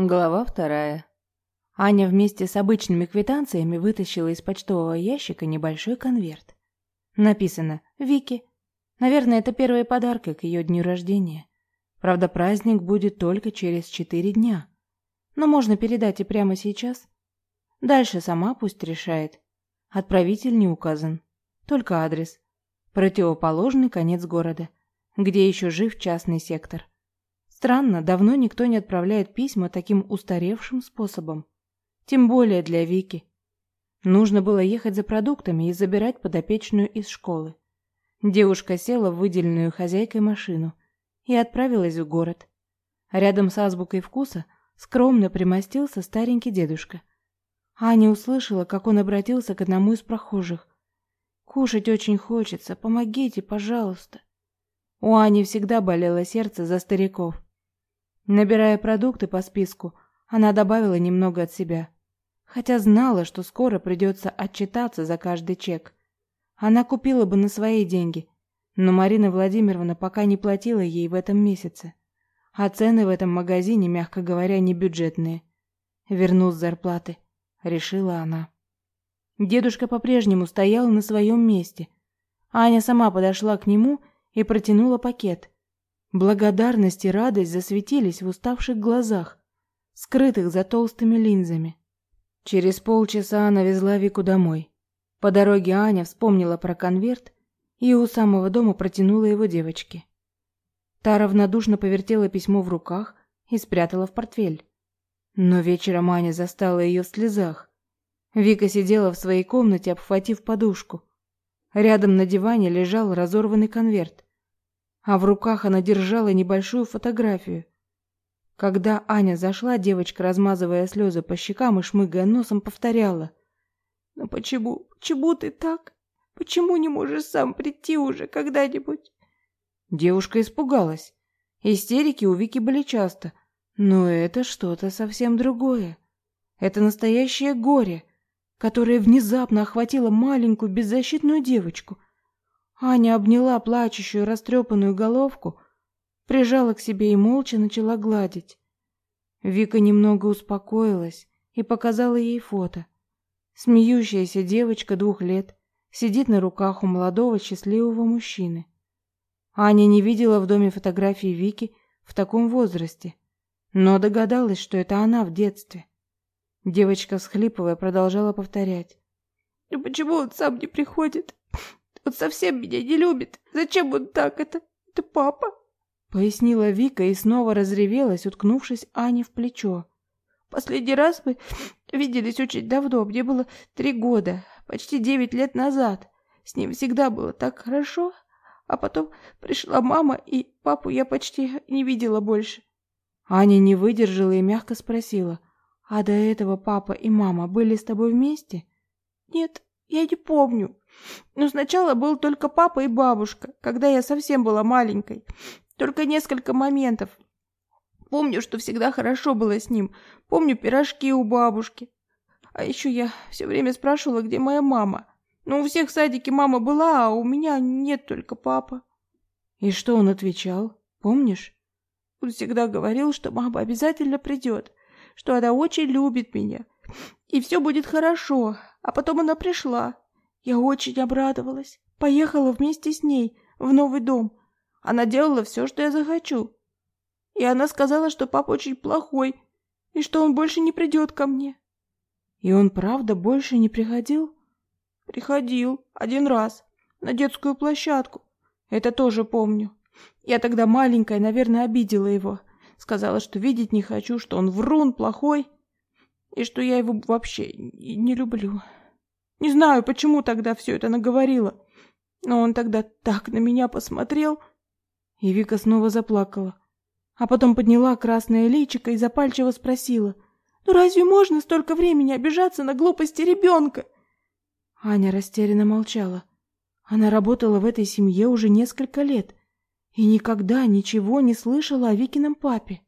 Глава вторая. Аня вместе с обычными квитанциями вытащила из почтового ящика небольшой конверт. Написано «Вики». Наверное, это первые подарки к ее дню рождения. Правда, праздник будет только через четыре дня. Но можно передать и прямо сейчас. Дальше сама пусть решает. Отправитель не указан. Только адрес. Противоположный конец города, где еще жив частный сектор. Странно, давно никто не отправляет письма таким устаревшим способом. Тем более для Вики. Нужно было ехать за продуктами и забирать подопечную из школы. Девушка села в выделенную хозяйкой машину и отправилась в город. Рядом с азбукой вкуса скромно примостился старенький дедушка. Аня услышала, как он обратился к одному из прохожих. «Кушать очень хочется, помогите, пожалуйста». У Ани всегда болело сердце за стариков. Набирая продукты по списку, она добавила немного от себя, хотя знала, что скоро придется отчитаться за каждый чек. Она купила бы на свои деньги, но Марина Владимировна пока не платила ей в этом месяце, а цены в этом магазине, мягко говоря, не бюджетные. Верну с зарплаты, решила она. Дедушка по-прежнему стоял на своем месте. Аня сама подошла к нему и протянула пакет. Благодарность и радость засветились в уставших глазах, скрытых за толстыми линзами. Через полчаса она везла Вику домой. По дороге Аня вспомнила про конверт и у самого дома протянула его девочке. Та равнодушно повертела письмо в руках и спрятала в портфель. Но вечером Аня застала ее в слезах. Вика сидела в своей комнате, обхватив подушку. Рядом на диване лежал разорванный конверт а в руках она держала небольшую фотографию. Когда Аня зашла, девочка, размазывая слезы по щекам и шмыгая носом, повторяла. «Ну почему, почему ты так? Почему не можешь сам прийти уже когда-нибудь?» Девушка испугалась. Истерики у Вики были часто, но это что-то совсем другое. Это настоящее горе, которое внезапно охватило маленькую беззащитную девочку – Аня обняла плачущую растрепанную головку, прижала к себе и молча начала гладить. Вика немного успокоилась и показала ей фото. Смеющаяся девочка двух лет сидит на руках у молодого счастливого мужчины. Аня не видела в доме фотографии Вики в таком возрасте, но догадалась, что это она в детстве. Девочка, всхлипывая, продолжала повторять. «Ну почему он сам не приходит? Он совсем меня не любит. Зачем он так? Это... это папа?» Пояснила Вика и снова разревелась, уткнувшись Ане в плечо. «Последний раз мы виделись очень давно. Мне было три года, почти девять лет назад. С ним всегда было так хорошо. А потом пришла мама, и папу я почти не видела больше». Аня не выдержала и мягко спросила. «А до этого папа и мама были с тобой вместе?» «Нет, я не помню. Но сначала был только папа и бабушка, когда я совсем была маленькой. Только несколько моментов. Помню, что всегда хорошо было с ним. Помню пирожки у бабушки. А еще я все время спрашивала, где моя мама. Но у всех в садике мама была, а у меня нет только папа. И что он отвечал? Помнишь? Он всегда говорил, что мама обязательно придет, что она очень любит меня, и все будет хорошо. А потом она пришла. Я очень обрадовалась. Поехала вместе с ней в новый дом. Она делала все, что я захочу. И она сказала, что папа очень плохой, и что он больше не придет ко мне. И он правда больше не приходил? Приходил один раз на детскую площадку. Это тоже помню. Я тогда маленькая, наверное, обидела его. Сказала, что видеть не хочу, что он врун, плохой, и что я его вообще не люблю. Не знаю, почему тогда все это наговорила, но он тогда так на меня посмотрел. И Вика снова заплакала, а потом подняла красное личико и запальчиво спросила: "Ну разве можно столько времени обижаться на глупости ребенка?» Аня растерянно молчала. Она работала в этой семье уже несколько лет и никогда ничего не слышала о Викином папе.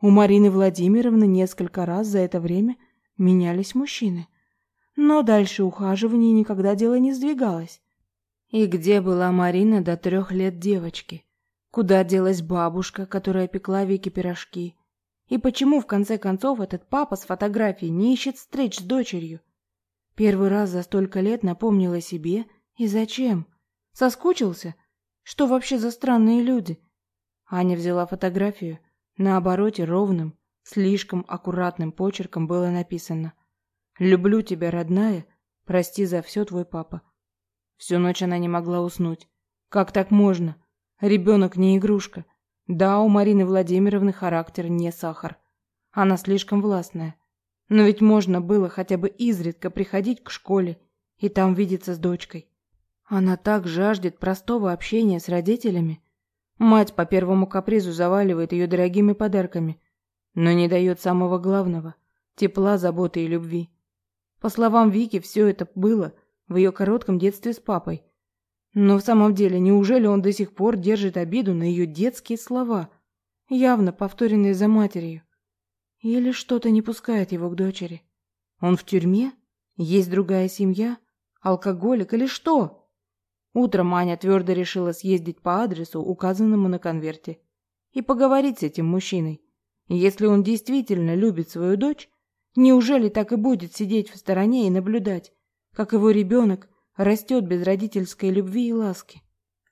У Марины Владимировны несколько раз за это время менялись мужчины. Но дальше ухаживания никогда дело не сдвигалось. И где была Марина до трех лет девочки? Куда делась бабушка, которая пекла Вике пирожки? И почему, в конце концов, этот папа с фотографией не ищет встреч с дочерью? Первый раз за столько лет напомнил о себе. И зачем? Соскучился? Что вообще за странные люди? Аня взяла фотографию. На обороте ровным, слишком аккуратным почерком было написано «Люблю тебя, родная, прости за все, твой папа». Всю ночь она не могла уснуть. Как так можно? Ребенок не игрушка. Да, у Марины Владимировны характер не сахар. Она слишком властная. Но ведь можно было хотя бы изредка приходить к школе и там видеться с дочкой. Она так жаждет простого общения с родителями. Мать по первому капризу заваливает ее дорогими подарками, но не дает самого главного – тепла, заботы и любви. По словам Вики, все это было в ее коротком детстве с папой. Но в самом деле, неужели он до сих пор держит обиду на ее детские слова, явно повторенные за матерью? Или что-то не пускает его к дочери? Он в тюрьме? Есть другая семья? Алкоголик или что? Утром Аня твердо решила съездить по адресу, указанному на конверте, и поговорить с этим мужчиной. Если он действительно любит свою дочь, неужели так и будет сидеть в стороне и наблюдать, как его ребенок растет без родительской любви и ласки?